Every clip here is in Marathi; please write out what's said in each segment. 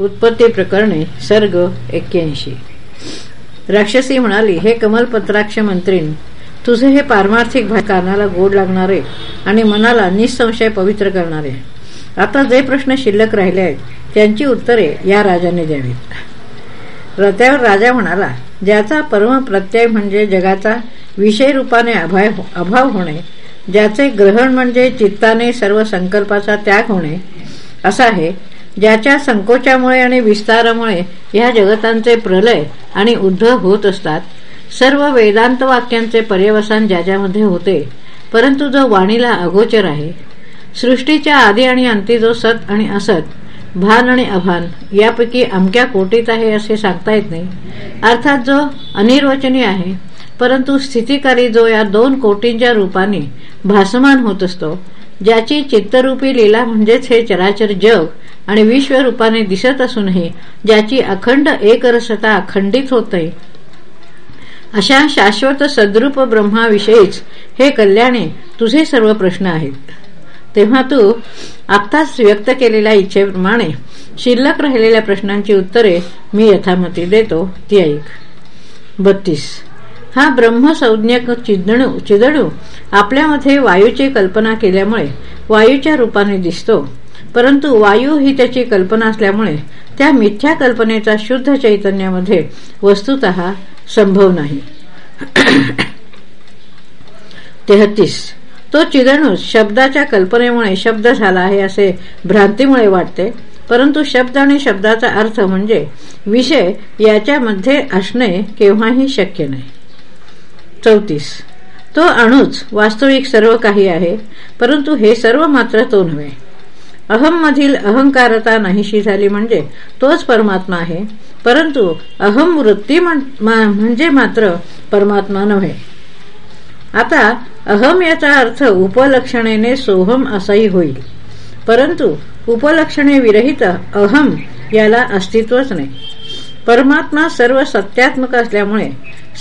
उत्पत्ती प्रकरणे सर्ग एक्क्याऐंशी. राक्षसी म्हणाली हे कमलपत्राक्ष मंत्रीन तुझे हे पारमार्थिक भाई कानाला गोड लागणारे आणि मनाला निसंशय पवित्र करणारे. आता जे प्रश्न शिल्लक राहिले आहेत त्यांची उत्तरे या राजाने द्यावीत. रत्यावर राजा म्हणाला ज्याचा परम प्रत्यय म्हणजे जगाचा विषय रूपाने हो, अभाव होणे ज्याचे ग्रहण म्हणजे चित्ताने सर्व संकल्पाचा त्याग होणे असा आहे ज्याच्या संकोचामुळे आणि विस्तारामुळे या जगतांचे प्रलय आणि उद्धव होत असतात. सर्व वेदांत वाक्यांचे पर्यवसान ज्याच्यामध्ये होते परंतु जो वाणीला अगोचर आहे. सृष्टीच्या आधी आणि अंती जो सत आणि असत भान आणि अभान यापैकी अमक्या कोटीत आहे असे सांगता येत नाही. अर्थात जो अनिर्वचनीय आहे परंतु स्थितीकारी जो या दोन कोटींच्या रूपाने भासमान होत असतो ज्याची चित्तरूपी लीला म्हणजेच हे चराचर जग आणि विश्वरूपाने दिसत असूनही ज्याची अखंड एकरसता अखंडित होते. अशा शाश्वत सद्रूप ब्रह्माविषयीच हे कल्याणे तुझे सर्व प्रश्न आहेत. तेव्हा तू आत्ताच व्यक्त केलेल्या इच्छेप्रमाणे शिल्लक राहिलेल्या प्रश्नांची उत्तरे मी यथामती देतो. ती ऐक. बत्तीस. हा ब्रह्मसंज्ञक चिदणू चिदणू आपल्यामध्ये वायूची कल्पना केल्यामुळे वायूच्या रूपाने दिसतो. परंतु वायू ही त्याची कल्पना असल्यामुळे त्या मिथ्या कल्पनेचा शुद्ध चैतन्यामध्ये वस्तुत संभव नाही. तेहतीस. तो चिदणूस शब्दाच्या कल्पनेमुळे शब्द झाला आहे असे भ्रांतीमुळे वाटते परंतु शब्द आणि शब्दाचा अर्थ म्हणजे विषय याच्यामध्ये असणे केव्हाही शक्य नाही. चौतीस. तो अणूच वास्तविक सर्व काही आहे परंतु हे सर्व मात्र तो नव्हे. अहम मधील अहंकारता नाहीशी झाली म्हणजे तोच परमात्मा आहे. परंतु अहम वृत्ती म्हणजे मात्र परमात्मा नव्हे. आता अहम याचा अर्थ उपलक्षणेने सोहम असाही होईल. परंतु उपलक्षणे विरहित अहम याला अस्तित्वच नाही. परमात्मा सर्व सत्यात्मक असल्यामुळे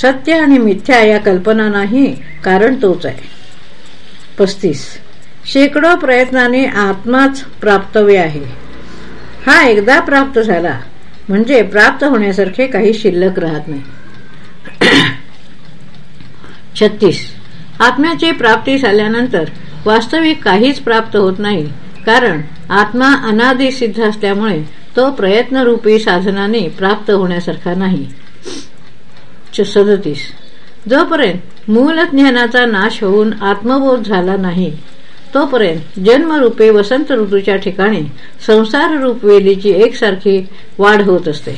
सत्य आणि मिथ्या या कल्पना नाही कारण तोच आहे. पस्तीस. शेकडो प्रयत्नाने आत्माच प्राप्तव्य आहे. हा एकदा प्राप्त झाला म्हणजे प्राप्त होण्यासारखे काही शिल्लक राहत नाही. छत्तीस. आत्म्याची प्राप्ती झाल्यानंतर वास्तविक काहीच प्राप्त होत नाही कारण आत्मा अनादी सिद्ध असल्यामुळे तो प्रयत्नरूपी साधनाने प्राप्त होण्यासारखा नाही. सदतीस. जोपर्यंत मूल ज्ञानाचा नाश होऊन आत्मबोध झाला नाही तोपर्यंत जन्मरूपे वसंत ऋतूच्या ठिकाणी संसार रूप वेलीची एकसारखी वाढ होत असते.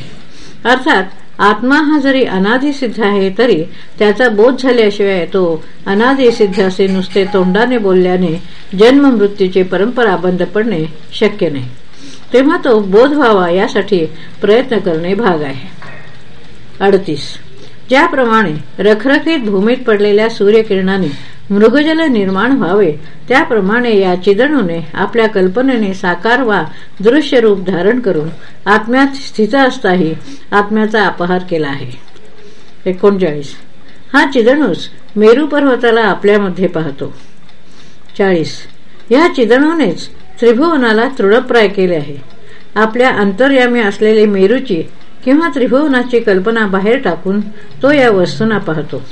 अर्थात आत्मा हा जरी अनादिसिद्ध आहे तरी त्याचा बोध झाल्याशिवाय तो अनादिसिद्ध असे नुसते तोंडाने बोलल्याने जन्म मृत्यूची परंपरा बंद पडणे शक्य नाही. तेव्हा तो बोध व्हावा यासाठी प्रयत्न करणे भाग आहे. अडतीस. ज्याप्रमाणे रखरखीत भूमीत पडलेल्या सूर्यकिरणाने मृगजल निर्माण व्हावे. त्याप्रमाणे या चिदणूने आपल्या कल्पनेने साकार वा दृश्य रूप धारण करून आत्म्यात स्थित असताही आत्म्याचा अपहार केला आहे. एकोणचाळीस. हा चिदणूस मेरू पर्वताला आपल्यामध्ये पाहतो. चाळीस. या चिदणूनेच त्रिभुवनाला तृणप्राय केले आहे. आपल्या अंतर्यामी असलेली मेरूची किंवा त्रिभुवनाची कल्पना बाहेर टाकून तो या वस्तूंना पाहतो.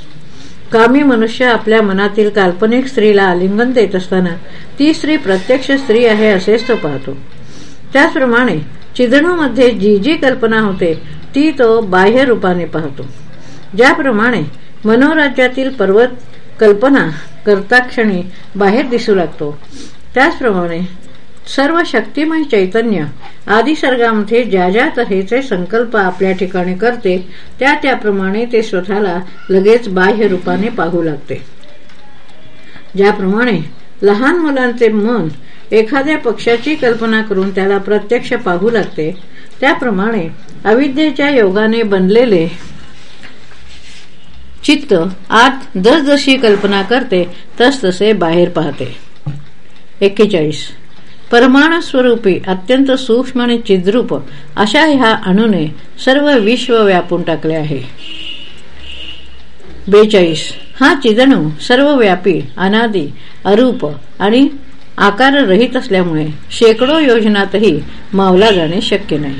कामी मनुष्य आपल्या मनातील काल्पनिक स्त्रीला आलिंगन देत असताना ती स्त्री प्रत्यक्ष स्त्री आहे असेच तो पाहतो. त्याचप्रमाणे चिदणूमध्ये जी जी कल्पना होते ती तो बाह्य रूपाने पाहतो. ज्याप्रमाणे मनोराज्यातील पर्वत कल्पना करताक्षणी बाहेर दिसू लागतो. त्याचप्रमाणे सर्व शक्तिमय चैतन्य आदी सर्गामध्ये ज्या ज्या तऱ्हेचे संकल्प आपल्या ठिकाणी करते त्या त्याप्रमाणे ते स्वतःला लगेच बाह्य रूपाने पाहू लागते. ज्याप्रमाणे लहान मुलांचे मन एखाद्या पक्षाची कल्पना करून त्याला प्रत्यक्ष पाहू लागते त्याप्रमाणे अविद्येच्या योगाने बनलेले चित्त आत जसजशी कल्पना करते तस तसे बाहेर पाहते. एक्केचाळीस. परमाण स्वरूपी अत्यंत सूक्ष्म आणि चिद्रूप अशा ह्या अणुने सर्व विश्व व्यापून टाकले आहे. बेचाळीस. हा चिदणू सर्व व्यापी अनादी अरूप आणि आकार रहित असल्यामुळे शेकडो योजनातही मावला जाणे शक्य नाही.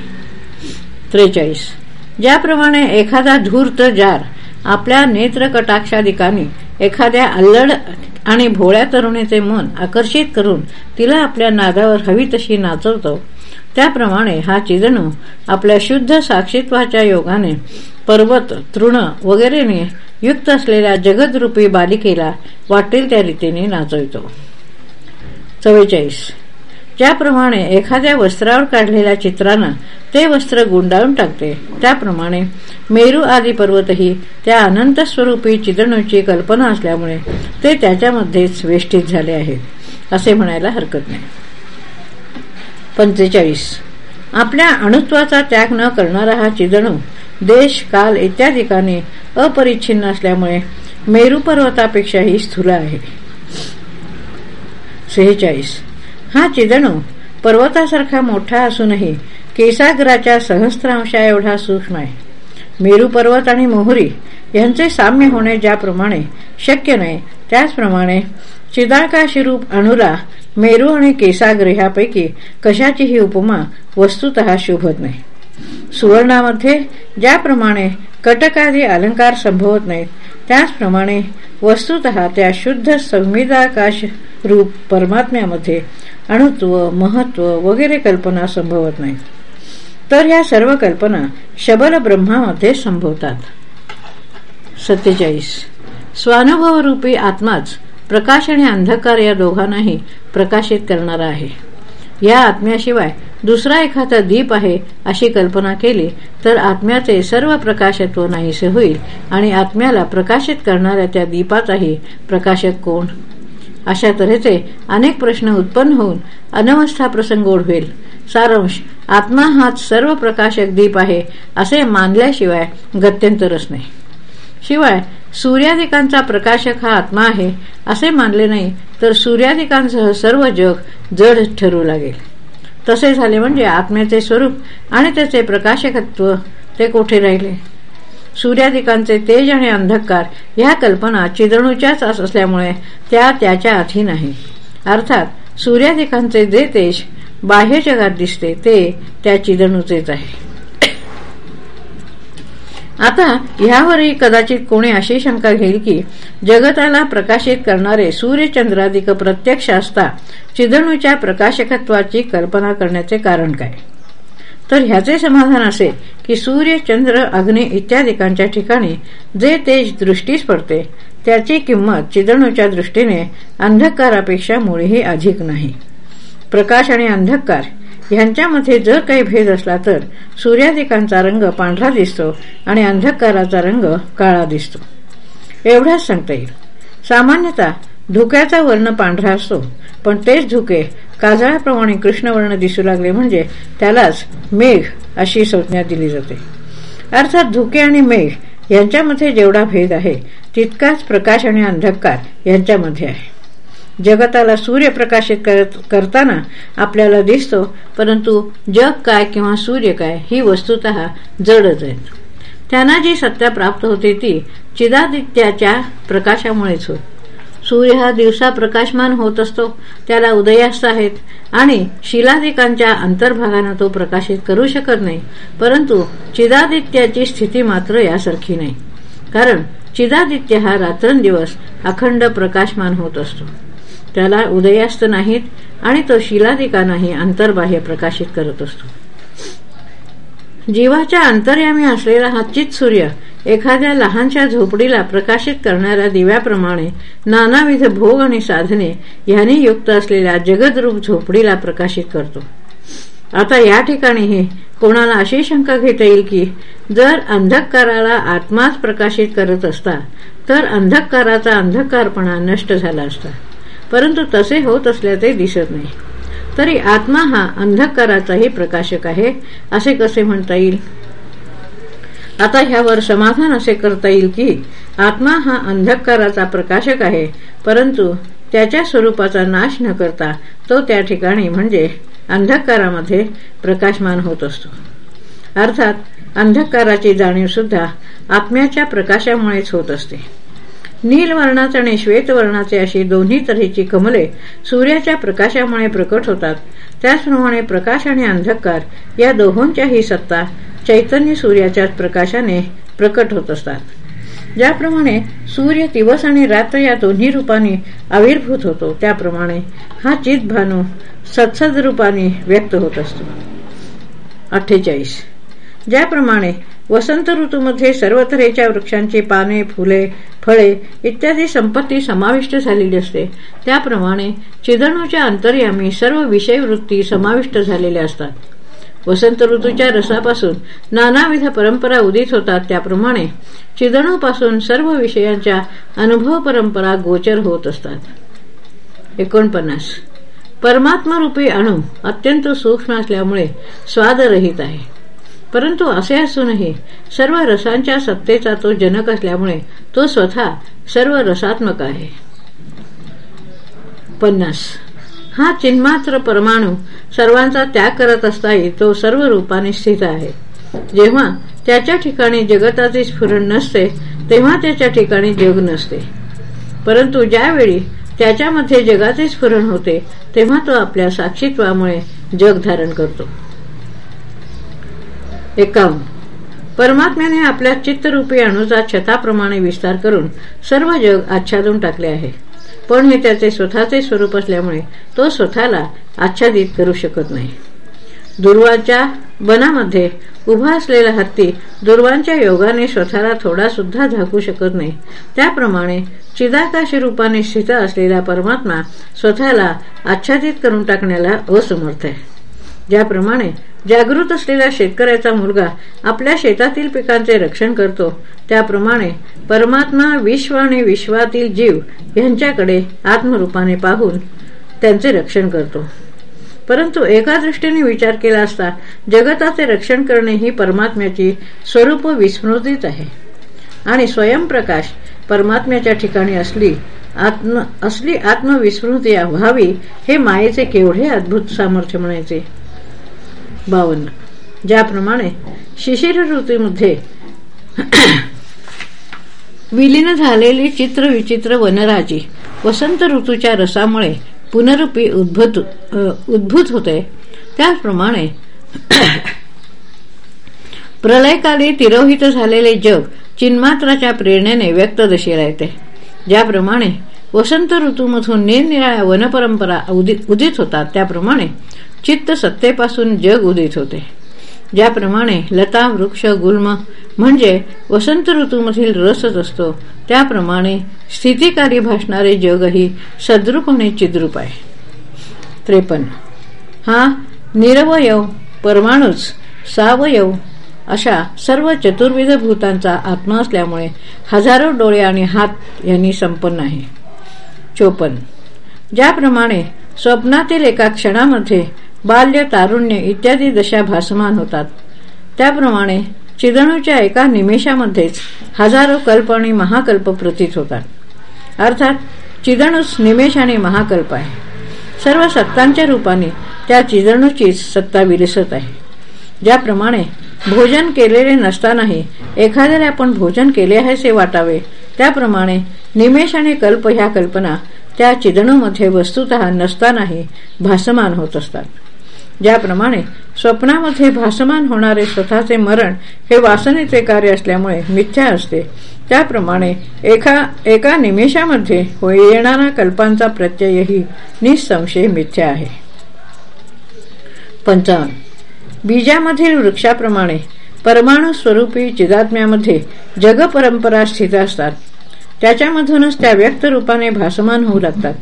त्रेचाळीस. ज्याप्रमाणे एखादा धूर्त जार आपल्या नेत्रकटाक्षाधिकाने एखाद्या अल्लड आणि भोळ्या तरुणीचे मन आकर्षित करून तिला आपल्या नादावर हवी तशी नाचवतो. त्याप्रमाणे हा चिदणू आपल्या शुद्ध साक्षीत्वाच्या योगाने पर्वत तृण वगैरेने युक्त असलेल्या जगदरूपी बालिकेला वाटेल त्या रीतीने नाचवितो. चव्वेचाळीस. ज्याप्रमाणे एखाद्या वस्त्रावर काढलेल्या चित्रानं ते वस्त्र गुंडाळून टाकते त्याप्रमाणे मेरू आदी पर्वतही त्या अनंत स्वरूपी चिदणूची कल्पना असल्यामुळे ते त्याच्यामध्येच वेष्टीत झाले आहेत असे म्हणायला हरकत नाही. पंचेचाळीस. आपल्या अणुत्वाचा त्याग न करणारा हा चिदणू देश काल इत्यादिकाने अपरिच्छिन्न असल्यामुळे मेरू पर्वतापेक्षाही स्थूल आहे. सेहेचाळीस. हा चिदणू पर्वतासारखा मोठा असूनही केसाग्राच्या सहस्त्रांशा एवढा सूक्ष्म आहे. मेरू पर्वत आणि मोहरी यांचे साम्य होणे ज्याप्रमाणे शक्य नाही त्याचप्रमाणे चिदाकाशिरूप अणुला मेरू आणि केसाग्र ह्यापैकी कशाचीही उपमा वस्तुत शोभत नाही. सुवर्णामध्ये ज्याप्रमाणे कटकादी अलंकार संभवत नाहीत त्याचप्रमाणे वस्तुत त्या शुद्ध संविदाकाश रूप परमात्म्यामध्ये अणुत्व महत्त्व वगैरे कल्पना संभवत नाहीत. तर या सर्व कल्पना शबल ब्रह्मामध्ये संभवतात. सत्तेचाळीस. स्वानुभवरूपी आत्माच प्रकाश आणि अंधकार या दोघांनाही प्रकाशित करणारा आहे. या आत्म्याशिवाय दुसरा एखादा दीप आहे अशी कल्पना केली तर आत्म्याचे सर्व प्रकाशत्व नाहीसे होईल आणि आत्म्याला प्रकाशित करणाऱ्या त्या दीपाचाही प्रकाशक कोण? अशा तऱ्हेचे अनेक प्रश्न उत्पन्न होऊन अनवस्था प्रसंग ओढवेल. सारांश आत्मा हाच सर्व प्रकाशक दीप आहे असे मानल्याशिवाय गत्यंतरच नाही शिवाय सूर्यादिकांचा प्रकाशक हा आत्मा आहे असे मानले नाही तर सूर्यादिकांसह सर्व जग जड ठरू लागेल. तसे झाले म्हणजे आत्म्याचे स्वरूप आणि त्याचे प्रकाशकत्व ते कोठे राहिले? सूर्यादिकांचे तेज आणि अंधकार ह्या कल्पना चिदणूच्याच असल्यामुळे त्या त्याच्या आधी नाही अर्थात सूर्यादिकांचे जे तेज बाह्य जगात दिसते ते त्या चिदणूचेच आहे. आता ह्यावरही कदाचित कोणी अशी शंका घेईल की जगताला प्रकाशित करणारे सूर्यचंद्रादिक प्रत्यक्ष असता चिदणूच्या प्रकाशकत्वाची कल्पना करण्याचे कारण काय? तर ह्याचे समाधान असे की सूर्य चंद्र अग्नी इत्यादिकांच्या ठिकाणी जे तेज दृष्टीस पडते त्याची किंमत चिदणूच्या दृष्टीने अंधकारापेक्षा मुळीही अधिक नाही. प्रकाश आणि अंधकार ह्यांच्यामध्ये जर काही भेद असला तर सूर्यादिकांचा रंग पांढरा दिसतो आणि अंधकाराचा रंग काळा दिसतो. एवढाच सांगता येईल. सामान्यतः धुक्याचा वर्ण पांढरा असतो पण तेच धुके काजळाप्रमाणे कृष्णवर्ण दिसू लागले म्हणजे त्यालाच मेघ अशी संज्ञा दिली जाते. अर्थात धुके आणि मेघ यांच्यामध्ये जेवढा भेद आहे तितकाच प्रकाश आणि अंधकार यांच्यामध्ये आहे. जगताला सूर्यप्रकाशित करताना आपल्याला दिसतो परंतु जग काय किंवा सूर्य काय ही वस्तुत जडच आहेत त्यांना जी सत्ता प्राप्त होते ती चिदादित्याच्या प्रकाशामुळेच होत. सूर्य हा दिवसा प्रकाशमान होत असतो त्याला उदयास्त आहेत आणि शिलादिकांच्या अंतर्भागानं तो प्रकाशित करू शकत नाही परंतु चिदादित्याची स्थिती मात्र यासारखी नाही. कारण चिदादित्य हा रात्रंदिवस अखंड प्रकाशमान होत असतो. त्याला उदयास्त नाहीत आणि तो शिलादिकांनाही अंतर्बाह्य प्रकाशित करत असतो. जीवाच्या अंतर्यामी असलेला हा चित सूर्य एखाद्या लहानशा झोपडीला प्रकाशित करणाऱ्या दिव्याप्रमाणे नानाविध भोग आणि साधने यांनी युक्त असलेल्या जगदरूप झोपडीला प्रकाशित करतो. आता या ठिकाणीही कोणाला अशी शंका घेता येईल की जर अंधकाराला आत्माच प्रकाशित करत असता तर अंधकाराचा अंधकारपणा नष्ट झाला असता. परंतु तसे होत असल्याचे दिसत नाही. तरी आत्मा हा अंधकाराचाही प्रकाशक आहे असे कसे म्हणता येईल? आता ह्यावर समाधान असे करता येईल की आत्मा हा अंधकाराचा प्रकाशक आहे परंतु त्याच्या स्वरूपाचा नाश न करता तो त्या ठिकाणी म्हणजे अंधकारामध्ये प्रकाशमान होत असतो. अर्थात अंधकाराची जाणीव सुद्धा आत्म्याच्या प्रकाशामुळेच होत असते. नील वर्णाचे आणि श्वेत वर्णाचे अशी दोन्ही तऱ्हेची कमले सूर्याच्या प्रकाशामुळे प्रकट होतात. त्याचप्रमाणे प्रकाश आणि अंधकार या दोहोंच्याही सत्ता चैतन्य सूर्याच्या प्रकाशाने प्रकट होत असतात. ज्याप्रमाणे सूर्य दिवस आणि रात्र या दोन्ही रूपाने आविर्भूत होतो त्याप्रमाणे हा चित भानू सत्सद रूपाने व्यक्त होत असतो. अठ्ठेचाळीस. ज्याप्रमाणे वसंत ऋतूमध्ये सर्व तऱ्हेच्या वृक्षांची पाने फुले फळे इत्यादी संपत्ती समाविष्ट झालेली असते. त्याप्रमाणे चिदणूच्या अंतर्यामी सर्व विषयवृत्ती समाविष्ट झालेल्या असतात. वसंत ऋतूच्या रसापासून नानाविध परंपरा उदित होतात. त्याप्रमाणे चिदणूपासून सर्व विषयांच्या अनुभव परंपरा गोचर होत असतात. एकोणपन्नास. परमात्मरूपी अणू अत्यंत सूक्ष्म असल्यामुळे स्वादरहित आहे. परंतु असे असूनही सर्व रसांच्या सत्तेचा तो जनक असल्यामुळे तो स्वतः सर्व रसात्मक आहे. पन्नास. हा चिन्मात्र परमाणू सर्वांचा त्याग करत असताही तो सर्व रूपाने स्थित आहे. जेव्हा त्याच्या ठिकाणी जगताचे स्फुरण नसते तेव्हा त्याच्या ठिकाणी जग नसते. परंतु ज्यावेळी त्याच्यामध्ये जगाचे स्फुरण होते तेव्हा तो आपल्या साक्षीत्वामुळे जग धारण करतो. एकावन्न. परमात्म्याने आपल्या चित्तरूपी अणुचा छताप्रमाणे विस्तार करून सर्व जग आच्छादून टाकले आहे. पण हे त्याचे स्वतःचे स्वरूप असल्यामुळे तो स्वतःला आच्छादित करू शकत नाही. दुर्वाच्या वनामध्ये उभा असलेला हत्ती दुर्वांच्या योगाने स्वतःला थोडा सुद्धा झाकू शकत नाही. त्याप्रमाणे चिदाकाश रूपाने स्थित असलेला परमात्मा स्वतःला आच्छादित करून टाकण्याला असमर्थ आहे. ज्याप्रमाणे जागृत असलेला शेतकऱ्याचा मुलगा आपल्या शेतातील पिकांचे रक्षण करतो त्याप्रमाणे परमात्मा विश्व आणि विश्वातील जीव यांच्याकडे आत्मरूपाने पाहून त्यांचे रक्षण करतो. परंतु एका दृष्टीने विचार केला असता जगताचे रक्षण करणे ही परमात्म्याची स्वरूप विस्मृतीच आहे. आणि स्वयंप्रकाश परमात्म्याच्या ठिकाणी असली आत्म असली आत्मविस्मृती व्हावी हे मायेचे केवढे अद्भुत सामर्थ्य म्हणायचे. बावन्न. ज्याप्रमाणे शिशिर ऋतूमध्ये विलीन झालेली चित्र विचित्र वनराजी वसंत ऋतूच्या रसामुळे पुनरुपी उद्भूत उद्भूत होते. त्याचप्रमाणे प्रलयकाली तिरोहित झालेले जग चिन्मात्राच्या प्रेरणेने व्यक्त राहते. ज्याप्रमाणे वसंत ऋतूमधून निरनिराळ्या वनपरंपरा उदित होतात. त्याप्रमाणे चित्त सत्तेपासून जग उदित होते. ज्याप्रमाणे लता वृक्ष गुल्म म्हणजे वसंत ऋतूमधील रसच असतो त्याप्रमाणे स्थितिकारी भासणारे जगही सद्रूप आणि चिद्रूप आहे. त्रेपन्न. हा निरवयव परमाणूच सावयव अशा सर्व चतुर्विध भूतांचा आत्मा असल्यामुळे हजारो डोळे आणि हात यांनी संपन्न आहे. चोपन्न. ज्याप्रमाणे स्वप्नातील एका क्षणामध्ये बाल्य तारुण्य इत्यादी दशा भासमान होतात. त्याप्रमाणे चिदणूच्या एका निमेषामध्येच हजारो कल्प आणि महाकल्प प्रतीत होतात. अर्थात चिदणूस निमेष आणि महाकल्प आहे. सर्व सत्तांच्या रूपाने त्या चिदणूचीच सत्ता विरसत आहे. ज्याप्रमाणे भोजन केलेले नसतानाही एखाद्याला आपण भोजन केले आहे असे वाटावे त्याप्रमाणे निमेष आणि कल्प ह्या कल्पना त्या चिदणूमध्ये वस्तुत नसतानाही भासमान होत असतात. ज्याप्रमाणे स्वप्नामध्ये भासमान होणारे स्वतःचे मरण हे वासनेचे कार्य असल्यामुळे मिथ्या असते. त्याप्रमाणे एका एका निमेषामध्ये येणारा कल्पांचा प्रत्ययही निसंशय मिथ्या आहे. पंचावन्न. बीजामधील वृक्षाप्रमाणे परमाणु स्वरूपी चिदात्म्यामध्ये जगपरंपरा स्थित असतात. त्याच्यामधूनच त्या व्यक्त रूपाने भासमान होऊ लागतात.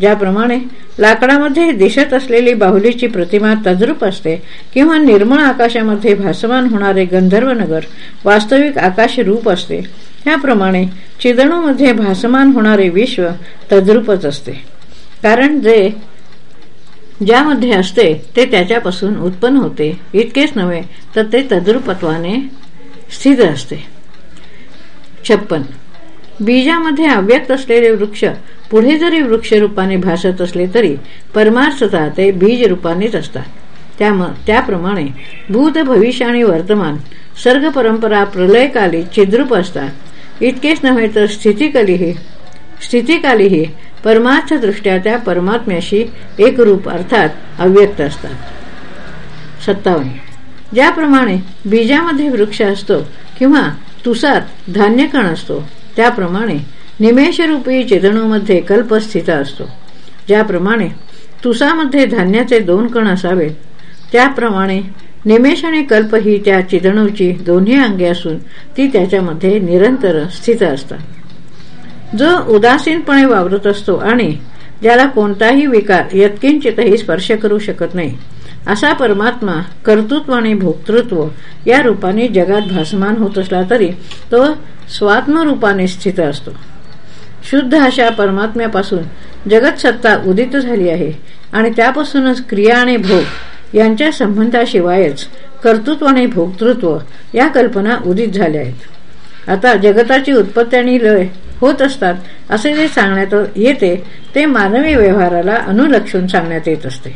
ज्याप्रमाणे लाकडामध्ये दिसत असलेली बाहुलीची प्रतिमा तद्रूप असते किंवा निर्मळ आकाशामध्ये भासमान होणारे गंधर्व नगर वास्तविक आकाश रूप असते. त्याप्रमाणे चिदणूमध्ये भासमान होणारे विश्व तद्रूपच असते. कारण जे ज्यामध्ये असते ते त्याच्यापासून उत्पन्न होते. इतकेच नव्हे तर ते तद्रुपत्वाने स्थित असते. छप्पन. बीजामध्ये अव्यक्त असलेले वृक्ष पुढे जरी वृक्षरूपाने भासत असले तरी परमार्थता ते बीज रूपानेच असतात त्याप्रमाणे भूत भविष्य आणि वर्तमान सर्ग परंपरा प्रलयकाली चिद्रूप असतात. इतकेच नव्हे तर स्थितीकालीही स्थितीकालीही परमार्थदृष्ट्या त्या परमात्म्याशी एकरूप अर्थात अव्यक्त असतात. सत्तावन्न. ज्याप्रमाणे बीजामध्ये वृक्ष असतो किंवा तुसात धान्यकण असतो त्याप्रमाणे निमेषरूपी चिदणूमध्ये कल्प स्थित असतो. ज्याप्रमाणे तुसामध्ये धान्याचे दोन कण असावेत त्याप्रमाणे निमेष आणि कल्प ही त्या चिदणूची दोन्ही अंगे असून ती त्याच्यामध्ये निरंतर स्थित असतात. जो उदासीनपणे वावरत असतो आणि ज्याला कोणताही विकार यत्किंचितही स्पर्श करू शकत नाही असा परमात्मा कर्तृत्व आणि भोक्तृत्व या रूपाने जगात भासमान होत असला तरी तो स्वात्मरूपाने स्थित असतो. शुद्ध अशा परमात्म्यापासून जगतसत्ता उदित झाली आहे आणि त्यापासूनच क्रिया आणि भोग यांच्या संबंधाशिवायच कर्तृत्व आणि भोक्तृत्व या कल्पना उदित झाल्या आहेत. आता जगताची उत्पत्ती आणि लय होत असतात असे जे सांगण्यात येते ते मानवी व्यवहाराला अनुलक्षून सांगण्यात येत असते.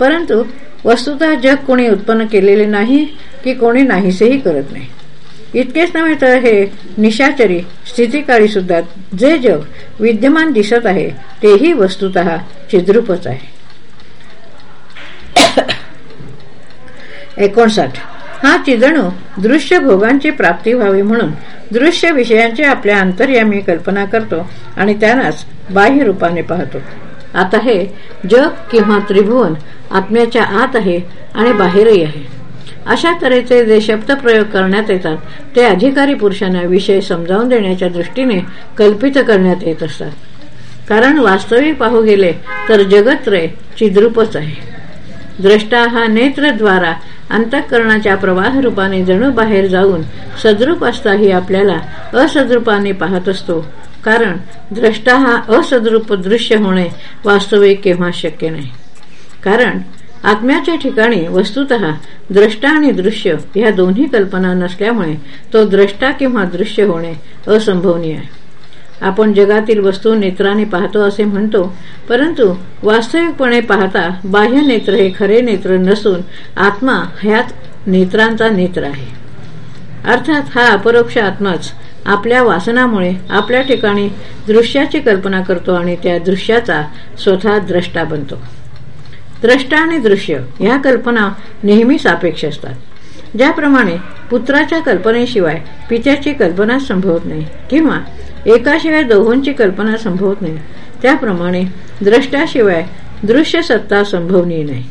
परंतु वस्तुतः जग कोणी उत्पन्न केलेले नाही की कोणी नाहीसेही करत नाही. इतकेच नव्हे तर हे निशाचरी स्थितीकाळी सुद्धा जे जग विद्यमान दिसत आहे तेही वस्तुत चिद्रूपच आहे. एकोणसाठ. हा चिदणू दृश्य भोगांची प्राप्ती व्हावी म्हणून दृश्य विषयांची आपल्या अंतर्यामी कल्पना करतो आणि त्यांनाच बाह्य रूपाने पाहतो. आता हे जग किंवा त्रिभुवन आत्म्याच्या आत आहे आणि बाहेरही आहे. अशा तऱ्हेचे जे शब्द प्रयोग करण्यात येतात ते अधिकारी पुरुषांना विषय समजावून देण्याच्या दृष्टीने कल्पित करण्यात येत असतात. कारण वास्तविक पाहू गेले तर जगत्रय चिद्रूपच आहे. द्रष्टा हा नेत्रद्वारा अंतःकरणाच्या प्रवाह रूपाने जणू बाहेर जाऊन सद्रूप असताही आपल्याला असद्रूपाने पाहत असतो. कारण द्रष्टा हा असद्रूप दृश्य होणे वास्तविक केव्हा शक्य नाही. कारण आत्म्याच्या ठिकाणी वस्तुत द्रष्टा आणि दृश्य या दोन्ही कल्पना नसल्यामुळे तो द्रष्टा किंवा दृश्य होणे असंभवनीय आहे. आपण जगातील वस्तू नेत्राने पाहतो असे म्हणतो परंतु वास्तविकपणे पाहता बाह्य नेत्र हे खरे नेत्र नसून आत्मा ह्यात नेत्रांचा नेत्र आहे. अर्थात हा अपरोक्ष आत्माच आपल्या वासनामुळे आपल्या ठिकाणी दृश्याची कल्पना करतो आणि त्या दृश्याचा स्वतः द्रष्टा बनतो. द्रष्टा आणि दृश्य ह्या कल्पना नेहमी सापेक्ष असतात. ज्याप्रमाणे पुत्राच्या कल्पनेशिवाय पित्याची कल्पना संभवत नाही किंवा एकाशिवाय दोहोंची कल्पना संभवत नाही त्याप्रमाणे द्रष्ट्याशिवाय दृश्य सत्ता संभवनीय नाही.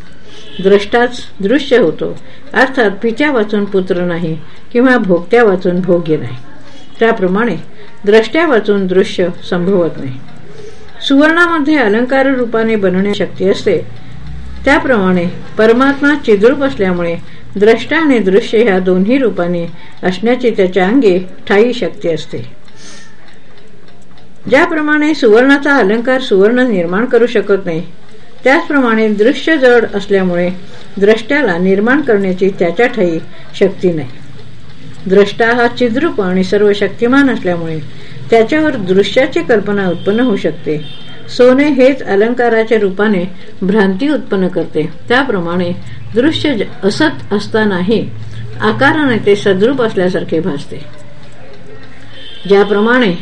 द्रष्टाच दृश्य होतो अर्थात पित्या वाचून पुत्र नाही किंवा भोगत्या वाचून भोग्य नाही. त्याप्रमाणे द्रष्ट्या वाचून दृश्य संभवत नाही. सुवर्णामध्ये अलंकार रूपाने बनणे शक्य असते त्याप्रमाणे परमात्मा चिद्रूप असल्यामुळे द्रष्टा आणि दृश्य ह्या दोन्ही रूपाने असण्याची त्याच्या अंगी ठाई शक्ती असते. ज्याप्रमाणे सुवर्णाचा अलंकार सुवर्ण निर्माण करू शकत नाही त्याचप्रमाणे दृश्य जड असल्यामुळे द्रष्ट्याला निर्माण करण्याची त्याच्या ठाई शक्ती नाही. द्रष्टा हा चिद्रूप आणि सर्व शक्तिमान असल्यामुळे त्याच्यावर दृश्याची कल्पना उत्पन्न होऊ शकते. सोने हेच अलंकाराच्या रूपाने भ्रांती उत्पन्न करते. त्याप्रमाणे दृश्य असत असतानाही आकाराने ते सद्रूप असल्यासारखे भासते. ज्याप्रमाणे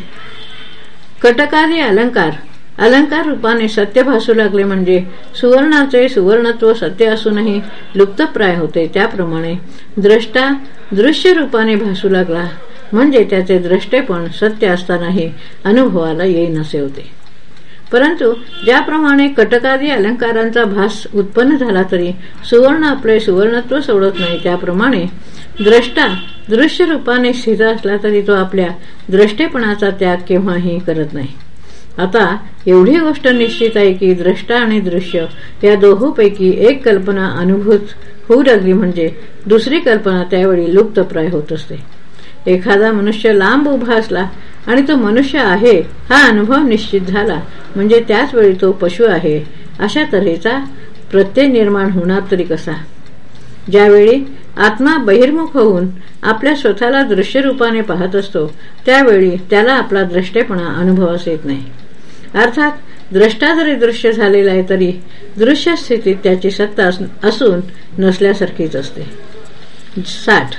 कटकादी अलंकार अलंकार रूपाने सत्य भासू लागले म्हणजे सुवर्णाचे सुवर्णत्व सत्य असूनही लुप्तप्राय होते. त्याप्रमाणे द्रष्टा दृश्य रूपाने भासू लागला म्हणजे त्याचे द्रष्टेपण सत्य असतानाही अनुभवाला येईनसे होते. परंतु ज्याप्रमाणे कटकादी अलंकारांचा भास उत्पन्न झाला तरी सुवर्ण आपले सुवर्णत्व सोडत नाही त्याप्रमाणे द्रष्टा दृश्य रूपाने स्थित असला तरी तो आपल्या द्रष्टेपणाचा त्याग केव्हाही करत नाही. आता एवढी गोष्ट निश्चित आहे की द्रष्टा आणि दृश्य या दोहोपैकी एक कल्पना अनुभूत होऊ लागली म्हणजे दुसरी कल्पना त्यावेळी लुप्तप्राय होत असते. एखादा मनुष्य लांब उभा असला आणि तो मनुष्य आहे हा अनुभव निश्चित झाला. म्हणजे त्याच वेळी तो पशु आहे. अशा तऱ्हेचा प्रत्यय निर्माण होणार तरी कसा? ज्यावेळी आत्मा बहिर्मुख होऊन आपल्या स्वतःला दृश्य रूपाने पाहत असतो त्यावेळी त्याला आपला द्रष्टेपणा अनुभवास येत नाही. अर्थात द्रष्टा जरी दृश्य झालेला आहे तरी दृश्य स्थितीत त्याची सत्ता असून नसल्यासारखीच असते. साठ.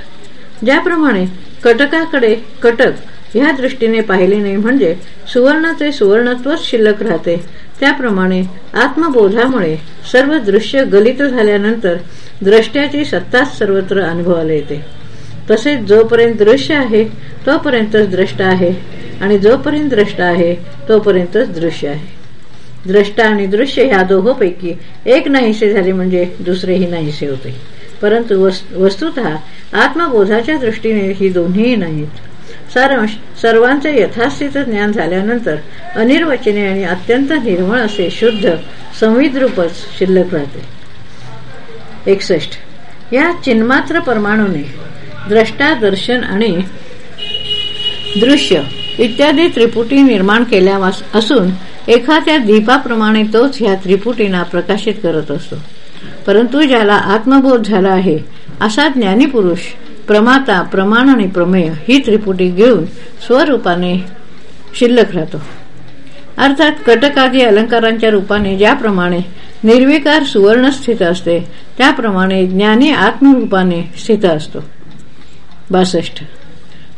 ज्याप्रमाणे कटकाकडे कटक ह्या दृष्टीने पाहिले नाही म्हणजे सुवर्णाचे सुवर्णत्वच शिल्लक राहते. त्याप्रमाणे आत्मबोधामुळे सर्व दृश्य गलित झाल्यानंतर द्रष्ट्याची सत्ताच सर्वत्र अनुभवाला येते. तसेच जोपर्यंत दृश्य आहे तोपर्यंतच द्रष्टा आहे आणि जोपर्यंत द्रष्टा आहे तोपर्यंतच दृश्य आहे. द्रष्टा आणि दृश्य ह्या दोहोपैकी एक नाहीसे झाले म्हणजे दुसरेही नाहीसे होते. परंतु वस्तुत आत्मबोधाच्या दृष्टीने ही दोन्हीही नाहीत. सारांश. सर्वांचे यथास्थित ज्ञान झाल्यानंतर अनिर्वचने आणि अत्यंत निर्मळ असे शुद्ध संविद्रूपच शिल्लक राहते. एकसष्ट. या चिन्मात्र परमाणूने द्रष्टा दर्शन आणि दृश्य इत्यादी त्रिपुटी निर्माण केल्या असून एखाद्या दीपाप्रमाणे तोच ह्या त्रिपुटींना प्रकाशित करत असतो. परंतु ज्याला आत्मबोध झाला आहे असा ज्ञानी पुरुष प्रमाता प्रमाण आणि प्रमेय ही त्रिपुटी घेऊन स्वरूपाने शिल्लक राहतो. अर्थात कटकादी अलंकारांच्या रूपाने ज्याप्रमाणे निर्विकार सुवर्ण स्थित असते त्याप्रमाणे ज्ञानी आत्मरूपाने स्थित असतो. बासष्ट.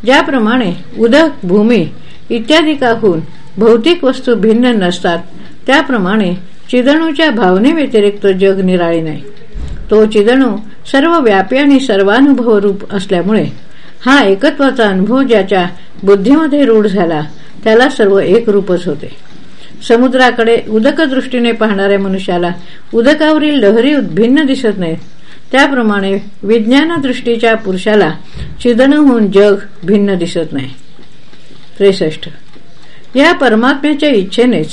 ज्याप्रमाणे उदक भूमी इत्यादी काहून भौतिक वस्तू भिन्न नसतात त्याप्रमाणे चिदणूच्या भावने व्यतिरिक्त जग निराळी नाही. तो चिदणू सर्व व्यापी आणि सर्वानुभव रूप असल्यामुळे हा एकत्वाचा अनुभव ज्याच्या बुद्धीमध्ये रूढ झाला त्याला सर्व एक रूपच होते. समुद्राकडे उदक दृष्टीने पाहणाऱ्या मनुष्याला उदकावरील लहरी भिन्न दिसत नाहीत. त्याप्रमाणे विज्ञान दृष्टीच्या पुरुषाला चिदणूहून जग भिन्न दिसत नाही. त्रेसष्ट. या परमात्म्याच्या इच्छेनेच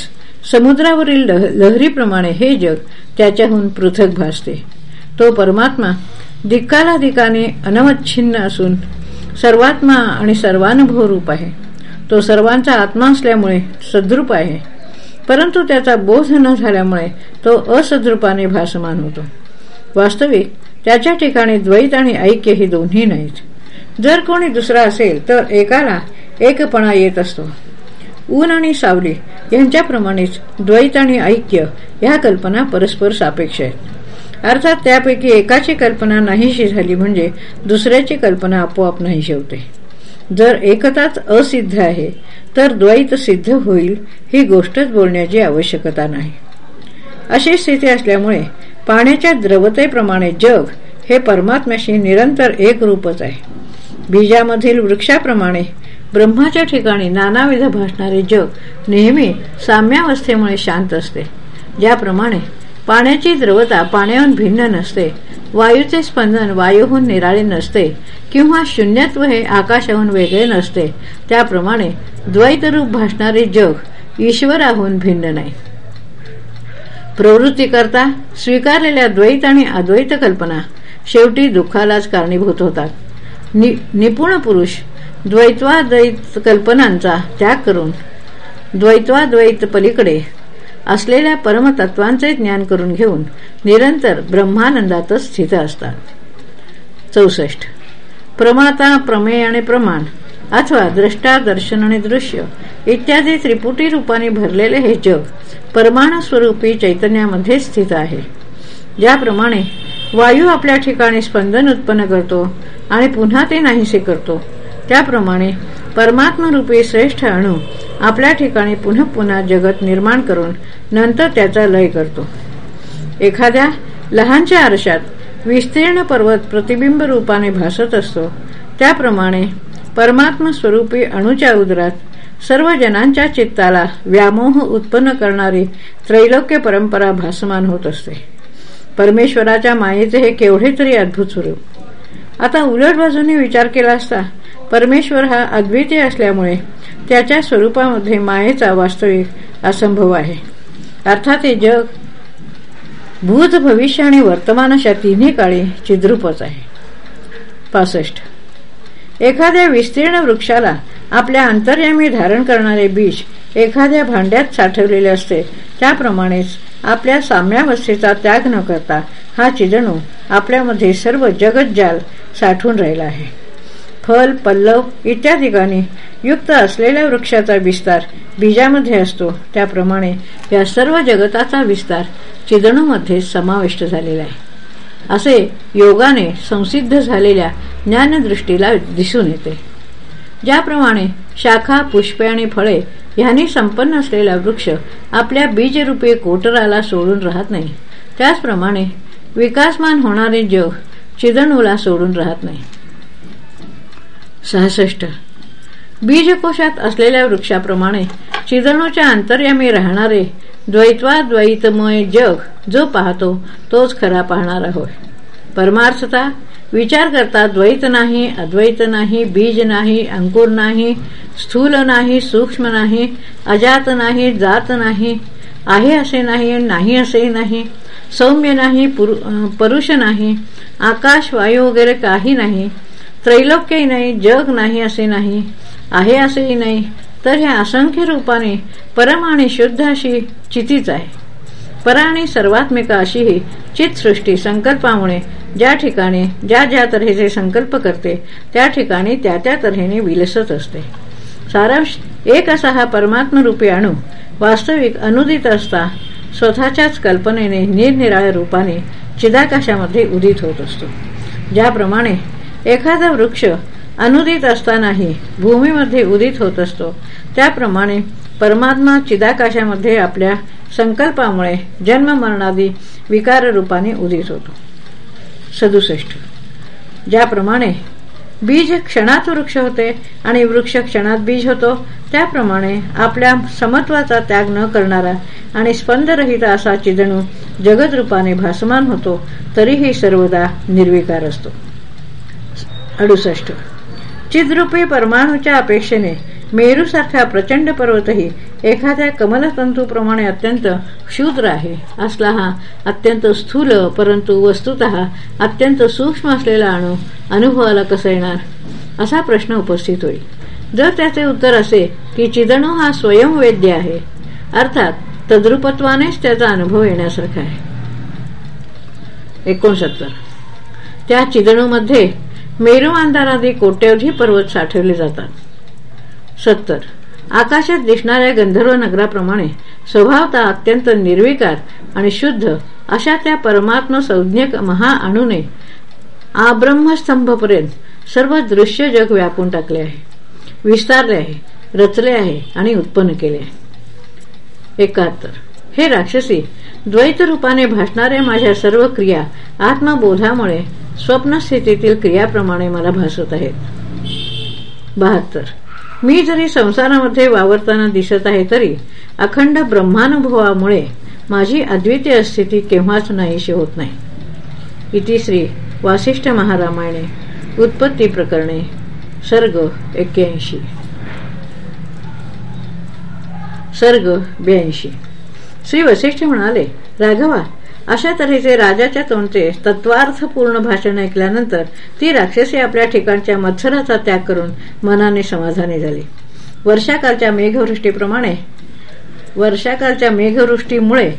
समुद्रावरील लहरीप्रमाणे हे जग त्याच्याहून पृथक भासते. तो परमात्मा दिक्कारादिकाने अनवच्छिन्न असून सर्वात्मा आणि सर्वानुभव रूप आहे. तो सर्वांचा आत्मा असल्यामुळे सद्रूप आहे. परंतु त्याचा बोध न झाल्यामुळे तो असद्रूपाने भासमान होतो. वास्तविक त्याच्या ठिकाणी द्वैत आणि ऐक्य ही दोन्ही नाहीत. जर कोणी दुसरा असेल तर एकाला एकपणा येत असतो. ऊन आणि सावली यांच्याप्रमाणेच द्वैत आणि ऐक्य ह्या कल्पना परस्पर सापेक्ष आहेत. अर्थात त्यापैकी एकाची कल्पना नाहीशी झाली म्हणजे दुसऱ्याची कल्पना आपोआप नाही शेवते. जर एकताच असिद्ध आहे तर द्वैत सिद्ध होईल ही गोष्टच बोलण्याची आवश्यकता नाही. अशी स्थिती असल्यामुळे पाण्याच्या द्रवतेप्रमाणे जग हे परमात्म्याशी निरंतर एक रूपच आहे. बीजामधील वृक्षाप्रमाणे ब्रह्माच्या ठिकाणी नानाविध भासणारे जग नेहमी साम्यावस्थेमुळे शांत असते. ज्याप्रमाणे पाण्याची द्रवता पाण्याहून भिन्न नसते. वायूचे स्पंदन वायूहून निराळे नसते. किंवा शून्यत्व हे आकाशाहून वेगळे नसते. त्याप्रमाणे द्वैतरूप भासणारे जग ईश्वराहून भिन्न नाही. प्रवृत्ती करता स्वीकारलेल्या द्वैत आणि अद्वैत कल्पना शेवटी दुःखालाच कारणीभूत होतात. नि निपुण पुरुष द्वैत्वाद्वैत कल्पनांचा त्याग करून द्वैत्वाद्वैत पलीकडे असलेल्या परमतत्वांचे ज्ञान करून घेऊन निरंतर ब्रह्मानंदातच स्थित असतात. चौसष्ट. प्रमाता प्रमेय आणि प्रमाण अथवा द्रष्टा दर्शन आणि दृश्य इत्यादी त्रिपुटी रूपाने भरलेले हे जग परमाणस्वरूपी चैतन्यामध्ये स्थित आहे. ज्याप्रमाणे वायू आपल्या ठिकाणी स्पंदन उत्पन्न करतो आणि पुन्हा ते नाहीसे करतो त्याप्रमाणे परमात्मरूपी श्रेष्ठ अणू आपल्या ठिकाणी पुन्हा पुन्हा जगत निर्माण करून नंतर त्याचा लय करतो. एखाद्या लहानशा आरशात विस्तीर्ण पर्वत प्रतिबिंब रूपाने भासत असतो त्याप्रमाणे परमात्म स्वरूपी अणूच्या उदरात सर्व जनांच्या चित्ताला व्यामोह उत्पन्न करणारी त्रैलोक्य परंपरा भासमान होत असते. परमेश्वराच्या मायेचे हे केवढे तरी अद्भुत स्वरूप. आता उलट बाजूने विचार केला असता परमेश्वर हा अद्वितीय असल्यामुळे त्याच्या स्वरूपामध्ये मायेचा वास्तविक असंभव आहे. अर्थात हे जग भूत भविष्य आणि वर्तमान अशा तिन्ही काळी चिद्रूपच आहे. पासष्ट. एखाद्या विस्तीर्ण वृक्षाला आपल्या अंतर्यामी धारण करणारे बीज एखाद्या भांड्यात साठवलेले असते त्याप्रमाणेच आपल्या साम्यावस्थेचा त्याग न करता हा चिदणू आपल्यामध्ये सर्व जगज्जाल साठून राहिला आहे. फल पल्लव इत्यादी युक्त असलेल्या वृक्षाचा विस्तार बीजामध्ये असतो. त्याप्रमाणे या सर्व जगताचा विस्तार चिदणूमध्ये समाविष्ट झालेला आहे. असे योगाने संसिद्ध झालेल्या ज्ञानदृष्टीला दिसून येते. ज्याप्रमाणे शाखा पुष्पे आणि फळे ह्यांनी संपन्न असलेला वृक्ष आपल्या बीजरूपी कोटराला सोडून राहत नाही. त्याचप्रमाणे विकासमान होणारे जग चिदणूला सोडून राहत नाही. सहासष्ट. बीजकोशात असलेल्या वृक्षाप्रमाणे चिदणूच्या अंतर्यामी राहणारे द्वैत्वाद्वैतमय जग जो पाहतो तोच खरा पाहणारा होय. परमार्थता विचार करता द्वैत नाही अद्वैत नाही बीज नाही अंकुर नाही स्थूल नाही सूक्ष्म नाही अजात नाही जात नाही आहे असे नाही नाही असेही नाही सौम्य नाही परुष नाही आकाश वायू वगैरे काही नाही त्रैलोक्यही नाही जग नाही असे नाही आहे असेही नाही. तर ह्या असंख्य रूपाने परम आणि शुद्ध अशी चितीच आहे. परा आणि सर्वात्मिका अशी ही चितसृष्टी संकल्पामुळे ज्या ठिकाणी ज्या ज्या तऱ्हेचे संकल्प करते त्या ठिकाणी त्या त्या तऱ्हेने विलसत असते. सारांश एक असा हा परमात्मरूपी अणू वास्तविक अनुदित असता स्वतःच्याच कल्पनेने निरनिराळ्या रूपाने चिदाकाशामध्ये उदित होत असतो. ज्याप्रमाणे एखादा वृक्ष अनुदित असतानाही भूमीमध्ये उदित होत असतो. त्याप्रमाणे परमात्मा चिदाकाशामध्ये आपल्या संकल्पामुळे जन्म मरणादी विकार रूपाने उदित होतो. सदुसष्ट. ज्याप्रमाणे बीज क्षणात वृक्ष होते आणि वृक्ष क्षणात बीज होतो त्याप्रमाणे आपल्या समत्वाचा त्याग न करणारा आणि स्पंदरहित असा चिदणू जगदरूपाने भासमान होतो तरीही सर्वदा निर्विकार असतो. अडुसष्ट. चिद्रूपी परमाणूच्या अपेक्षेने मेरूसारखा प्रचंड पर्वतही एखाद्या कमलतंतूप्रमाणे अत्यंत क्षुद्र आहे. असला हा अत्यंत स्थूल परंतु वस्तुत अत्यंत सूक्ष्म असलेला अणू अनुभवाला कसा येणार? असा प्रश्न उपस्थित होईल. जर त्याचे उत्तर असे की चिदणू हा स्वयंवेद्य आहे अर्थात तद्रुपत्वानेच त्याचा अनुभव येण्यासारखा आहे. एकोणसत्तर. त्या चिदणूमध्ये मेरू कोट्यवधी पर्वत साठवले जातात. सत्तर. आकाशात दिसणाऱ्या गंधर्व नगराप्रमाणे स्वभावता अत्यंत निर्विकार आणि शुद्ध अशा त्या परमात्म संज्ञक महाअणूने आब्रह्मस्तंभपर्यंत सर्व दृश्य जग व्यापून टाकले आहे. विस्तारले आहे रचले आहे आणि उत्पन्न केले आहे. एकाहत्तर. हे राक्षसी द्वैत रूपाने भासणाऱ्या माझ्या सर्व क्रिया आत्मबोधामुळे स्वप्नस्थितीतील क्रियाप्रमाणे मला भासत आहेत. बहात्तर. मी जरी संसारामध्ये वावरताना दिसत आहे तरी अखंड ब्रह्मानुभवामुळे माझी अद्वितीय स्थिती केव्हाच नाहीशी होत नाही. इतिश्री वासिष्ठ महारामायणे उत्पत्ती प्रकरणे सर्ग एक्क्याऐंशी. सर्ग ब्याऐंशी. श्री वशिष्ठ म्हणाले राघवा अशा तऱ्हेचे राजाच्या तोंडचे तत्वार्थपूर्ण भाषण ऐकल्यानंतर ती राक्षसी आपल्या ठिकाणच्या मत्सराचा त्याग करून मनाने समाधानी झाली. वर्षाकालच्या मेघवृष्टीप्रमाणे वर्षाकालच्या मेघवृष्टीमुळे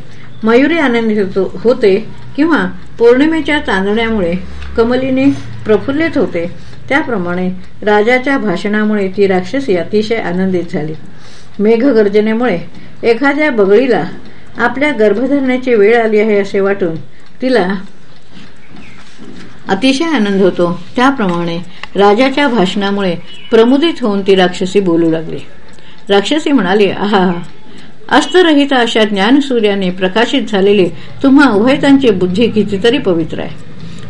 मयुरी आनंदित होते किंवा पौर्णिमेच्या चांदण्यामुळे कमलीने प्रफुल्लित होते त्याप्रमाणे राजाच्या भाषणामुळे ती राक्षसी अतिशय आनंदित झाली. मेघगर्जनेमुळे एखाद्या बगळीला आपल्या गर्भधारणेची वेळ आली आहे असे वाटून तिला अतिशय आनंद होतो. त्याप्रमाणे राजाच्या भाषणामुळे प्रमुदित होऊन ती राक्षसी बोलू लागली. राक्षसी म्हणाली आहा अस्तरहित अशा ज्ञानसूर्याने प्रकाशित झालेली तुम्हा उभयतांची बुद्धी कितीतरी पवित्र आहे.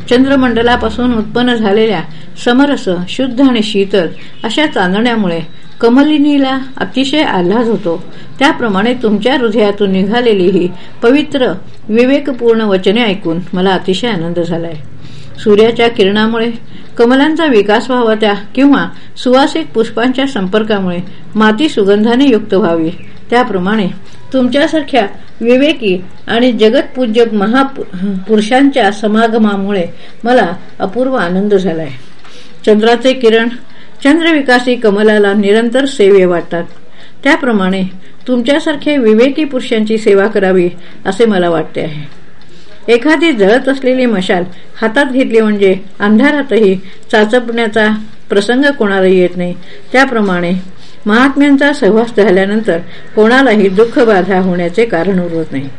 चंद्रमंडलापासून उत्पन्न झालेल्या समरस शुद्ध आणि शीतल अशा चांदण्यामुळे कमलिनीला अतिशय आल्हाद होतो. त्याप्रमाणे तुमच्या हृदयातून निघालेली ही पवित्र विवेकपूर्ण वचने ऐकून मला अतिशय आनंद झालाय. सूर्याच्या किरणामुळे कमलांचा विकास व्हावा त्या किंवा सुवासिक पुष्पांच्या संपर्कामुळे माती सुगंधाने युक्त व्हावी. त्याप्रमाणे तुमच्यासारख्या विवेकी आणि जगतपूज्य महापुरुषांच्या समागमामुळे मला अपूर्व आनंद झालाय. चंद्राचे किरण चंद्रविकासी कमलाला निरंतर सेवे वाटतात. त्याप्रमाणे तुमच्यासारख्या विवेकी पुरुषांची सेवा करावी असे मला वाटते आहे. एखादी जळत असलेली मशाल हातात घेतली म्हणजे अंधारातही चाचपण्याचा प्रसंग कोणाला येत नाही. त्याप्रमाणे महात्म्यांचा सहवास झाल्यानंतर कोणालाही दुःख बाधा होण्याचे कारण उरवत नाही.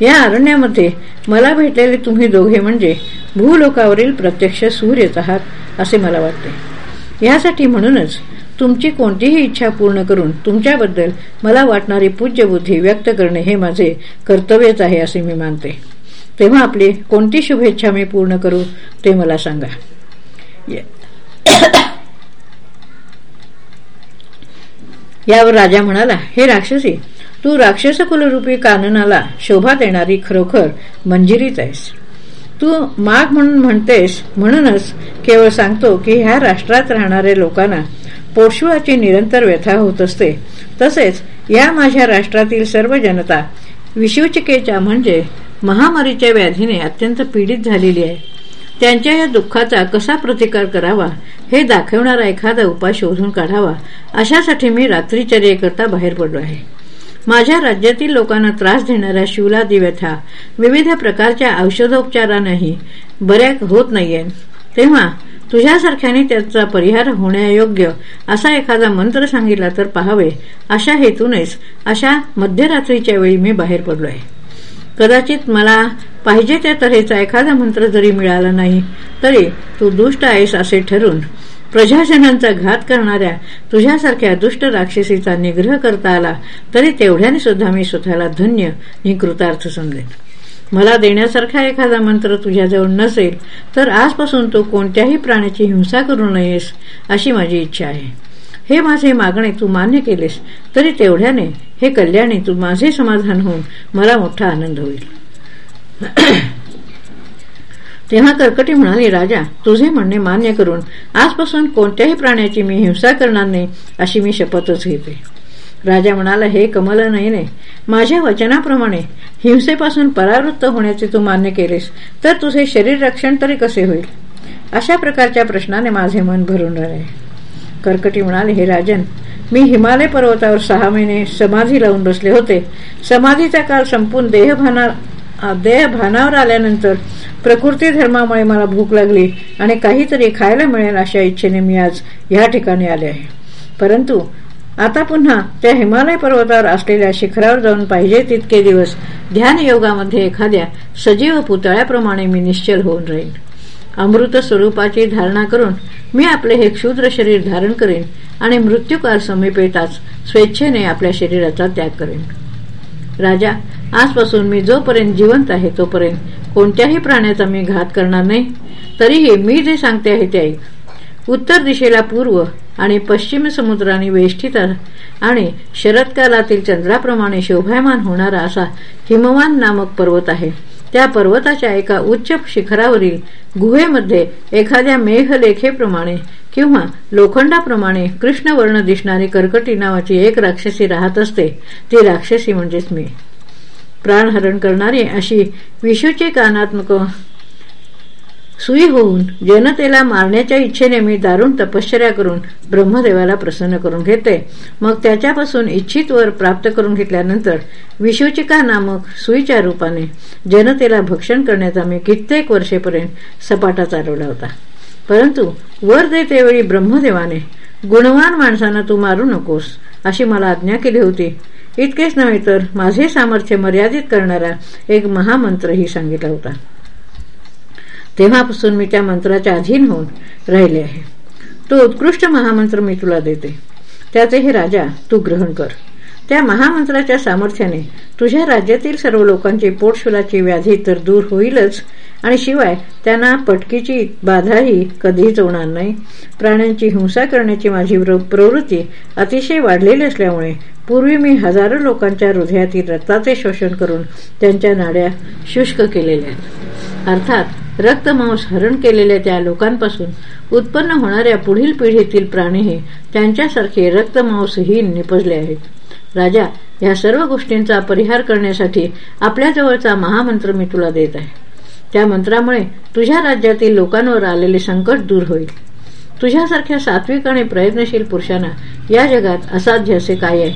या अरण्यामध्ये मला भेटलेले तुम्ही दोघे म्हणजे भूलोकावरील प्रत्यक्ष सूर्यच आहात असे मला वाटते. यासाठी म्हणूनच तुमची कोणतीही इच्छा पूर्ण करून तुमच्याबद्दल मला वाटणारी पूज्य बुद्धी व्यक्त करणे हे माझे कर्तव्यच आहे असे मी मानते. तेव्हा आपली कोणती शुभेच्छा मी पूर्ण करू ते मला सांगा. यावर राजा म्हणाला हे राक्षसी तू राक्षस कुलरूपी काननाला शोभा देणारी खरोखर मंजिरीत आहेस. तू माग म्हणून म्हणतेस म्हणूनच केवळ सांगतो की ह्या राष्ट्रात राहणाऱ्या लोकांना पोषुळाची निरंतर व्यथा होत असते. तसेच या माझ्या राष्ट्रातील सर्व जनता विषुचिकेच्या म्हणजे महामारीच्या व्याधीने अत्यंत पीडित झालेली आहे. त्यांच्या या दुःखाचा कसा प्रतिकार करावा हे दाखवणारा एखादा उपाय शोधून काढावा अशासाठी मी रात्रीचर्येकरता बाहेर पडलो आहे. माझ्या राज्यातील लोकांना त्रास देणाऱ्या शिवलादी व्यथा विविध प्रकारच्या औषधोपचारांनाही बऱ्या होत नाहीये. तेव्हा तुझ्यासारख्याने त्याचा परिहार होण्यायोग्य असा एखादा मंत्र सांगितला तर पाहावे. अशा हेतूनेच अशा मध्यरात्रीच्या वेळी मी बाहेर पडलो आहे कदाचित मला पाहिजे त्या तऱ्हेचा एखादा मंत्र जरी मिळाला नाही तरी तू दुष्ट आहेस असे ठरून प्रजाजनांचा घात करणाऱ्या तुझ्यासारख्या दुष्ट राक्षसीचा निग्रह करता आला तरी तेवढ्याने सुद्धा मी स्वतःला धन्य ही कृतार्थ समजेन. मला देण्यासारखा एखादा मंत्र तुझ्याजवळ नसेल तर आजपासून तू कोणत्याही प्राण्याची हिंसा करू नयेस अशी माझी इच्छा आहे. हे माझे मागणे तू मान्य केलेस तरी तेवढ्याने हे कल्याणी तू माझे समाधान होऊन मला मोठा आनंद होईल. तेव्हा कर्कटी म्हणाली राजा तुझे म्हणणे मान्य करून आजपासून कोणत्याही प्राण्याची मी हिंसा करणार नाही अशी मी शपथच घेते. राजा म्हणाला हे कमल नयने माझ्या वचनाप्रमाणे हिंसेपासून परावृत्त होण्याचे तू मान्य केलेस तर तुझे शरीर रक्षण तरी कसे होईल? अशा प्रकारच्या प्रश्नाने माझे मन भरून राहिले. कर्कटी म्हणाले हे राजन मी हिमालय पर्वतावर सहा महिने समाधी लावून बसले होते. समाधीचा काल संपून देहभाना देह भानावर आल्यानंतर प्रकृती धर्मामुळे मला भूक लागली आणि काहीतरी खायला मिळेल अशा इच्छेने मी आज या ठिकाणी आले आहे. परंतु आता पुन्हा त्या हिमालय पर्वतावर असलेल्या शिखरावर जाऊन पाहिजे तितके दिवस ध्यान योगामध्ये एखाद्या सजीव पुतळ्याप्रमाणे मी निश्चल होऊन राहील अमृत स्वरूपाची धारणा करून मी आपले हे क्षुद्र शरीर धारण करेन आणि मृत्यूकाळ समीप येताच स्वेच्छेने आपल्या शरीराचा त्याग करेन. राजा आजपासून मी जोपर्यंत जिवंत आहे तोपर्यंत कोणत्याही प्राण्याचा मी घात करणार नाही. तरीही मी जे सांगते आहे ते ऐक. उत्तर दिशेला पूर्व आणि पश्चिम समुद्राने वेष्टित आणि शरदकालातील चंद्राप्रमाणे शोभायमान होणारा असा हिमवान नामक पर्वत आहे. त्या पर्वताच्या एका उच्च शिखरावरील गुहेमध्ये एखाद्या मेघलेखेप्रमाणे किंवा लोखंडाप्रमाणे कृष्णवर्ण दिसणारी कर्कटी नावाची एक राक्षसी राहत असते. ती राक्षसी म्हणजेच मी. प्राणहरण करणारी अशी विषूची कानात्मक सुई होऊन जनतेला मारण्याच्या इच्छेने मी दारुण तपश्चर्या करून ब्रह्मदेवाला प्रसन्न करून घेते. मग त्याच्यापासून इच्छित वर प्राप्त करून घेतल्यानंतर विशोचिका नामक सुईच्या रूपाने जनतेला भक्षण करण्याचा मी कित्येक वर्षेपर्यंत सपाटा चालवला होता. परंतु वर देतेवेळी ब्रह्मदेवाने गुणवान माणसांना तू मारू नकोस अशी मला आज्ञा केली होती. इतकेच नव्हे तर माझे सामर्थ्य मर्यादित करणारा एक महामंत्रही सांगितला होता. तेव्हापासून मी त्या मंत्राच्या अधीन होऊन राहिले आहे. तो उत्कृष्ट महामंत्र मी तुला देते. त्याचे हे राजा तू ग्रहण कर. त्या महामंत्राच्या सामर्थ्याने तुझ्या राज्यातील सर्व लोकांची पोटशुलाची व्याधी तर दूर होईलच आणि शिवाय त्यांना पटकीची बाधाही कधीच होणार नाही. प्राण्यांची हिंसा करण्याची माझी प्रवृत्ती अतिशय वाढलेली असल्यामुळे पूर्वी मी हजारो लोकांच्या हृदयातील रक्ताचे शोषण करून त्यांच्या नाड्या शुष्क केलेल्या अर्थात रक्तमांस हरण केलेल्या त्या लोकांपासून उत्पन्न होणाऱ्या पुढील पिढीतील प्राणीही त्यांच्यासारखे रक्तमांसहीन निपजले आहेत. राजा या सर्व गोष्टींचा परिहार करण्यासाठी आपल्याजवळचा महामंत्र मी तुला देत आहे. त्या मंत्रामुळे तुझ्या राज्यातील लोकांवर आलेले संकट दूर होईल. तुझ्यासारख्या सात्विक आणि प्रयत्नशील पुरुषांना या जगात असाध्य असे काय आहे?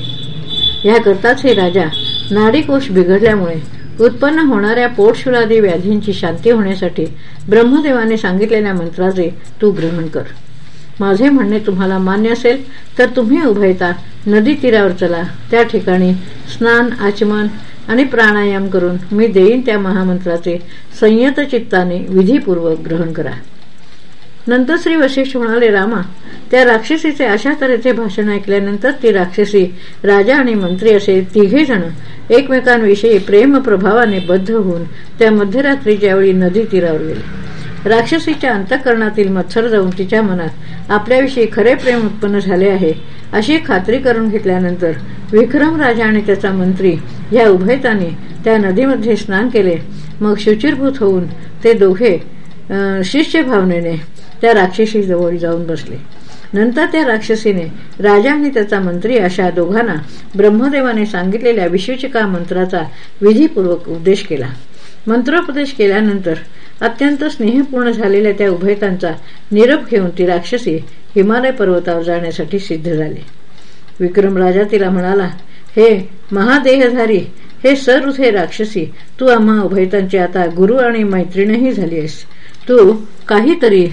याकरताच हे राजा नाडीकोश बिघडल्यामुळे उत्पन्न होणाऱ्या पोटशुलादी व्याधींची शांती होण्यासाठी ब्रह्मदेवाने सांगितलेल्या मंत्राचे तू ग्रहण कर. माझे म्हणणे तुम्हाला मान्य असेल तर तुम्ही उभयता नदी तीरावर चला. त्या ठिकाणी स्नान आचमन आणि प्राणायाम करून मी देईन त्या महामंत्राचे संयत चित्ताने विधीपूर्वक ग्रहण करा. नंतर श्री वशिष्ठ म्हणाले रामा त्या राक्षसीचे अशा तऱ्हेचे भाषण ऐकल्यानंतर ती राक्षसी राजा आणि मंत्री असे तिघे जण एकमेकांविषयी प्रेम प्रभावाने बद्ध होऊन त्या मध्यरात्रीच्या वेळी नदी तीरावर गेले. राक्षसीच्या अंतकरणातील मत्सर जाऊन तिच्या मनात आपल्याविषयी खरे प्रेम उत्पन्न झाले आहे अशी खात्री करून घेतल्यानंतर विक्रम राजा आणि त्याचा मंत्री या उभयताने त्या नदीमध्ये स्नान केले. मग शुचिरभूत होऊन ते दोघे शिष्य भावनेने त्या राक्षसी जवळ जाऊन बसले. नंतर त्या राक्षसीने राजा आणि त्याचा मंत्री अशा दोघांना ब्रह्मदेवाने सांगितलेल्या विश्वचिका मंत्राचा विधीपूर्वक उपदेश केला. मंत्रोपदेश केल्यानंतर अत्यंत स्नेहपूर्ण झालेल्या त्या उभयतांचा निरप घेऊन ती राक्षसी हिमालय पर्वतावर जाण्यासाठी सिद्ध झाली. विक्रम राजा तिला म्हणाला हे महादेहधारी हे सरुथे राक्षसी तू आम्हा उभयतांची आता गुरु आणि मैत्रीणही झाली आहेस. तू काहीतरी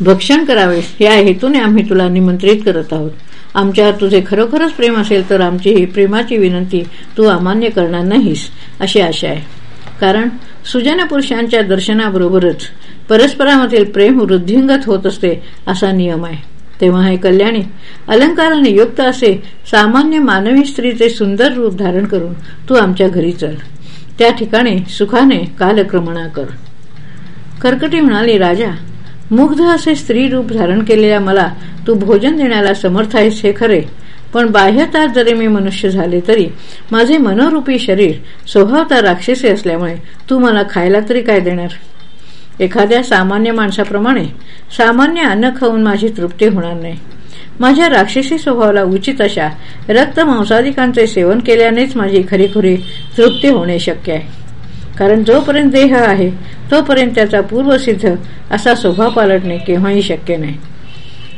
भक्षण करावेस. या हेतूने आम्ही तुला निमंत्रित करत आहोत. आमच्यावर तुझे खरोखरच प्रेम असेल तर आमची ही प्रेमाची विनंती तू अमान्य करणार नाहीस अशी आशा आहे. कारण सुजन पुरुषांच्या दर्शनाबरोबरच परस्परामधील प्रेम वृद्धिंगत होत असते असा नियम आहे. तेव्हा हे कल्याणी अलंकाराने युक्त असे सामान्य मानवी स्त्रीचे सुंदर रूप धारण करून तू आमच्या घरी चल. त्या ठिकाणी सुखाने कालक्रमणा कर. कर्कटी म्हणाली राजा मुग्ध असे स्त्री रूप धारण केलेल्या मला तू भोजन देण्याला समर्थ आहेस हे खरे. पण बाह्यतात जरी मी मनुष्य झाले तरी माझे मनोरूपी शरीर स्वभावता राक्षसी असल्यामुळे तू मला खायला तरी काय देणार? एखाद्या सामान्य माणसाप्रमाणे सामान्य अन्न खाऊन माझी तृप्ती होणार नाही. माझ्या राक्षसी स्वभावाला उचित अशा रक्त मांसाधिकांचे सेवन केल्यानेच माझी खरीखुरी तृप्ती होणे शक्य आहे. कारण जोपर्यंत देह आहे तोपर्यंत त्याचा पूर्वसिद्ध असा स्वभाव पालटणे केव्हाही शक्य नाही.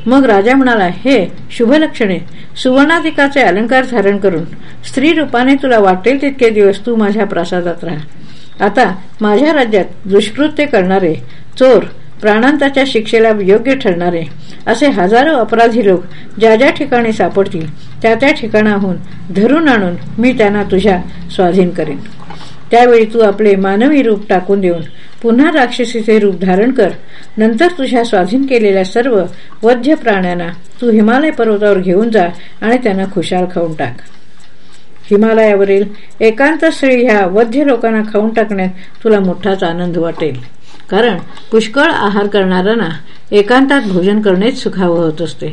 मग राजा म्हणाला हे शुभलक्षणे सुवर्णाधिकाचे अलंकार धारण करून स्त्री रूपाने तुला वाटेल तितके दिवस तू माझ्या प्रसादात राहा. आता माझ्या राज्यात दुष्कृत्य करणारे चोर प्राणांताच्या शिक्षेला योग्य ठरणारे असे हजारो अपराधी लोक ज्या ज्या ठिकाणी सापडतील त्या त्या ठिकाणाहून धरून आणून मी त्यांना तुझ्या स्वाधीन करेन. त्यावेळी तू आपले मानवी रूप टाकून देऊन पुन्हा राक्षसीचे रूप धारण कर. नंतर तुझ्या स्वाधीन केलेल्या सर्व वध्य प्राण्यांना तू हिमालय पर्वतावर घेऊन जा आणि त्यांना खुशाल खाऊन टाक. हिमालयावरील एकांत श्री ह्या वध्य लोकांना खाऊन टाकण्यात तुला मोठाच आनंद वाटेल. कारण पुष्कळ आहार करणाऱ्यांना एकांतात भोजन करणेच सुखावं होत असते.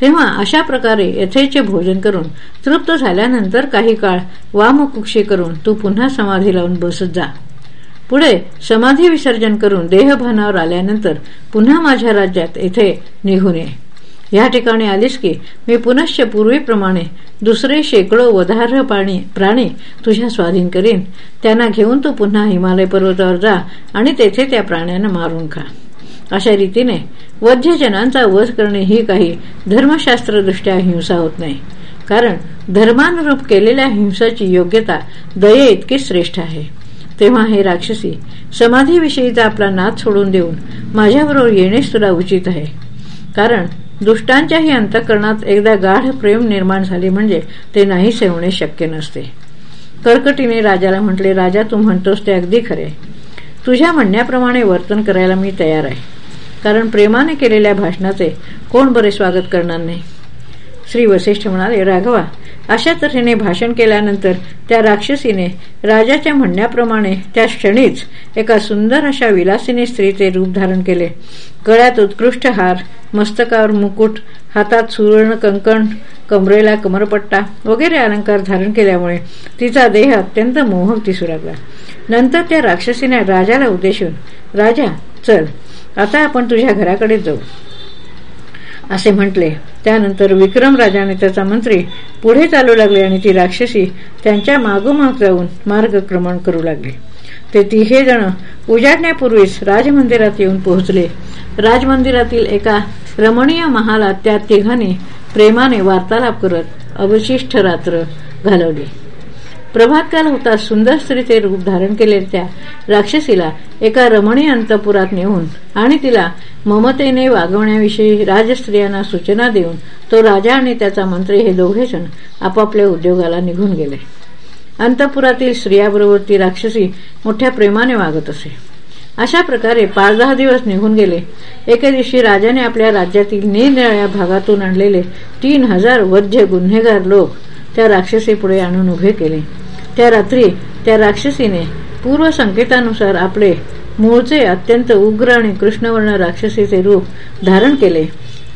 तेव्हा अशा प्रकारे यथेचे भोजन करून तृप्त झाल्यानंतर काही काळ वामकुक्षी करून तू पुन्हा समाधी लावून बसत जा. पुढे समाधी विसर्जन करून देहभानावर आल्यानंतर पुन्हा माझ्या राज्यात येथे निघून ये. या ठिकाणी आलीस की मी पुनश्च पूर्वीप्रमाणे दुसरे शेकडो वधार्ह पाणी प्राणी तुझ्या स्वाधीन करीन. त्यांना घेऊन तू पुन्हा हिमालय पर्वतावर जा आणि तेथे त्या प्राण्यांना मारून खा. अशा रीतीने वध्यजनांचा वध करणे ही काही धर्मशास्त्रदृष्ट्या हिंसा होत नाही. कारण धर्मानुरूप केलेल्या हिंसाची योग्यता दये इतकी श्रेष्ठ आहे. तेव्हा हे राक्षसी समाधीविषयीचा आपला नाद सोडून देऊन माझ्याबरोबर येणेच तुला उचित आहे. कारण दुष्टांच्याही अंतकरणात एकदा गाढ प्रेम निर्माण झाले म्हणजे ते नाही सेवणे शक्य नसते. कर्कटीने राजाला म्हटले राजा तू म्हणतोस ते अगदी खरे. तुझ्या म्हणण्याप्रमाणे वर्तन करायला मी तयार आहे. कारण प्रेमाने केलेल्या भाषणाचे कोण बरे स्वागत करणार नाही? श्री वसिष्ठ म्हणाले राघवा अशा तऱ्हेने भाषण केल्यानंतर त्या राक्षसीने राजाच्या म्हणण्याप्रमाणे त्या क्षणीच एका सुंदर अशा विलासिनी स्त्रीचे रूप धारण केले. गळ्यात उत्कृष्ट हार मस्तकावर मुकुट हातात सुवर्ण कंकण कमरेला कमरपट्टा वगैरे अलंकार धारण केल्यामुळे तिचा देह अत्यंत मोहक दिसू लागला. नंतर त्या राक्षसीने राजाला उद्देशून राजा चल आता आपण तुझ्या घराकडे जाऊ. असे म्हटले. त्यानंतर विक्रम राजाने त्याचा मंत्री पुढे चालू लागले आणि ती राक्षसी त्यांच्या मागोमाग जाऊन मार्गक्रमण करू लागली. ते तिघे जण उजाडण्यापूर्वीच राजमंदिरात येऊन पोहोचले. राजमंदिरातील एका रमणीय महालात त्या तिघांनी प्रेमाने वार्तालाप करत अवशिष्ट रात्र घालवली. प्रभातकाल होता सुंदर स्त्रीचे रूप धारण केले त्या राक्षसीला एका रमणीय अंतपुरात नेऊन आणि तिला ममतेने वागवण्याविषयी राजस्त्रियांना सूचना देऊन तो राजा आणि त्याचा मंत्री हे दोघेजण आपापल्या उद्योगाला निघून गेले. अंतपुरातील स्त्रियाबरोबर ती राक्षसी मोठ्या प्रेमाने वागत असे. अशा प्रकारे पाच दहा दिवस निघून गेले. एके दिवशी राजाने आपल्या राज्यातील निरनिळ्या भागातून आणलेले तीन हजार वध्य गुन्हेगार लोक त्या राक्षसीपुढे आणून उभे केले. त्या रात्री त्या राक्षसीने पूर्व संकेतानुसार आपले मूळचे अत्यंत उग्र आणि कृष्णवर्ण राक्षसीचे रूप धारण केले.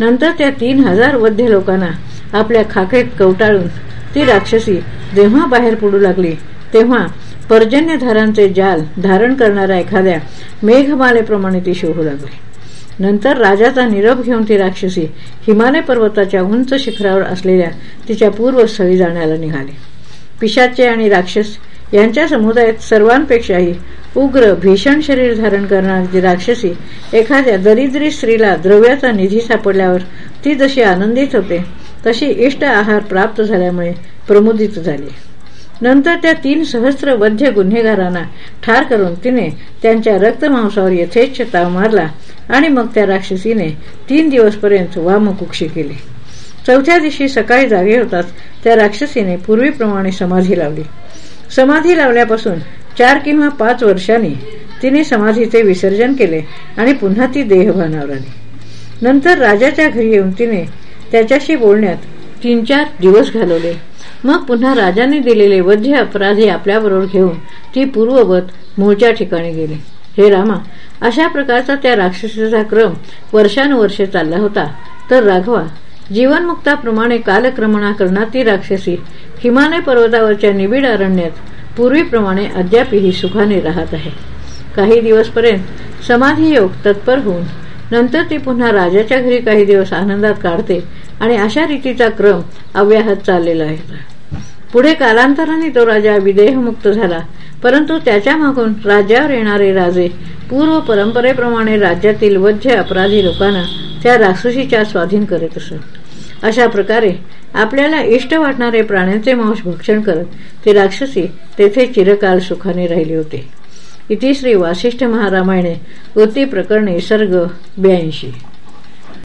नंतर त्या तीन हजार वध्य लोकांना आपल्या खाकेत कवटाळून ती राक्षसी जेव्हा बाहेर पडू लागली तेव्हा पर्जन्यधारांचे जाल धारण करणाऱ्या एखाद्या मेघमालेप्रमाणे ती शोभू लागली. नंतर राजाचा निरोप घेऊन ती राक्षसी हिमालय पर्वताच्या उंच शिखरावर असलेल्या तिच्या पूर्वस्थळी जाण्याला निघाली. पिशाचे आणि राक्षस यांच्या समुदायात सर्वांपेक्षाही उग्र भीषण शरीर धारण करणारी राक्षसी एखाद्या दरिद्री स्त्रीला द्रव्याचा निधी सापडल्यावर ती जशी आनंदित होते तशी इष्ट आहार प्राप्त झाल्यामुळे प्रमुदित झाली. नंतर त्या तीन सहस्र वध्य गुन्हेगारांना ठार करून तिने त्यांच्या रक्तमांसावर यथेच्छ ताव मारला आणि मग त्या राक्षसीने तीन दिवसपर्यंत वामकुक्षी केली. चौथ्या दिवशी सकाळी जागे होताच त्या राक्षसीने पूर्वीप्रमाणे समाधी लावली. समाधी लावल्यापासून चार किंवा पाच वर्षांनी तिने समाधीचे विसर्जन केले आणि पुन्हा ती देहभानावर आली नंतर राजाच्या घरी येऊन तिने त्याच्याशी बोलण्यात तीन चार दिवस घालवले. मग पुन्हा राजाने दिलेले वध्य अपराधी आपल्याबरोबर घेऊन ती पूर्ववत मूळच्या ठिकाणी गेली. हे रामा अशा प्रकारचा त्या राक्षसाचा क्रम वर्षानुवर्षे चालला होता. तर राघवा जीवनमुक्ताप्रमाणे कालक्रमणा करणार ती राक्षसी हिमालय पर्वतावरच्या निबिड अरण्यात पूर्वीप्रमाणे अद्यापही सुखाने राहत आहे. काही दिवसपर्यंत समाधी योग तत्पर होऊन नंतर ती पुन्हा राजाच्या घरी काही दिवस आनंदात काढते आणि अशा रीतीचा क्रम अव्याहत चाललेला आहे. पुढे कालांतराने तो राजा विदेहमुक्त झाला परंतु त्याच्या मागून राज्यावर येणारे राजे पूर्व परंपरेप्रमाणे राज्यातील वध्य अपराधी लोकांना त्या राक्षसीच्या स्वाधीन करत असत. अशा प्रकारे आपल्याला इष्ट वाटणारे प्राण्यांचे मांस भक्षण करत ते राक्षसी तेथे चिरकाल सुखाने राहिले होते. इति श्री वासिष्ठ महारामायणे वृत्ती प्रकरणे सर्ग ब्याऐंशी.